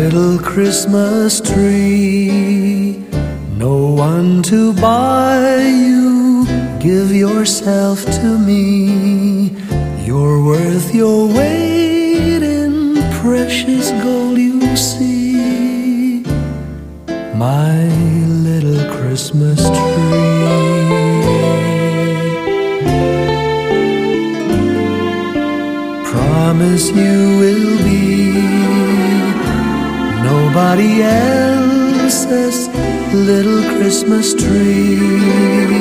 Christmas tree. No one to buy you, give yourself to me. You're worth your weight in precious gold, you see. My little Christmas tree. Promise you will be nobody else's little Christmas tree.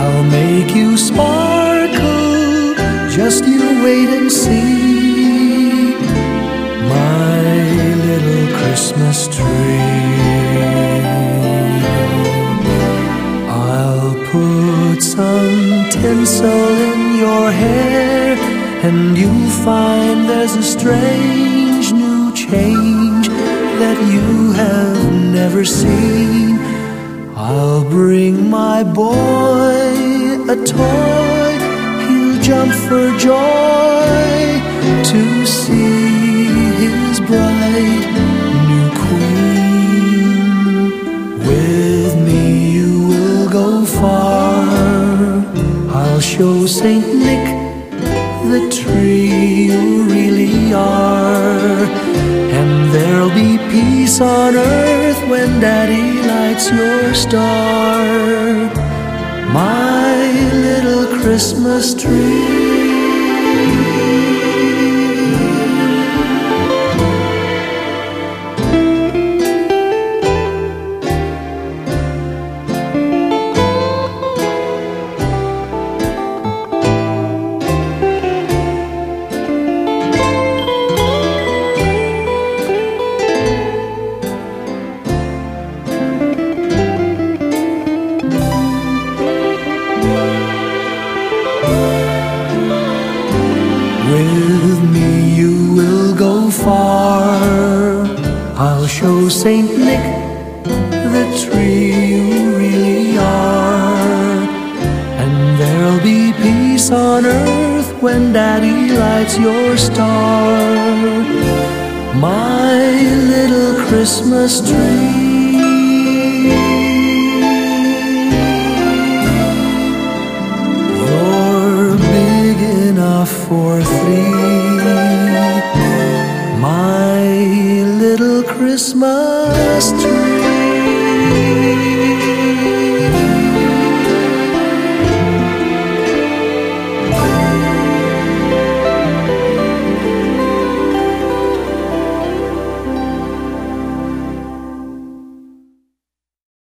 I'll make you sparkle, just you wait and see. My little Christmas tree. I'll put some tinsel in your hair, and you'll find there's a strange new change that you have never seen. I'll bring my boy a toy, he'll jump for joy to see his bright new queen. With me you will go far, I'll show Saint Nick the tree on earth when Daddy lights your star. My little Christmas tree. With me you will go far. I'll show Saint Nick the tree you really are. And there'll be peace on earth when Daddy lights your star. My little Christmas tree. You're big enough for three. Little Christmas tree.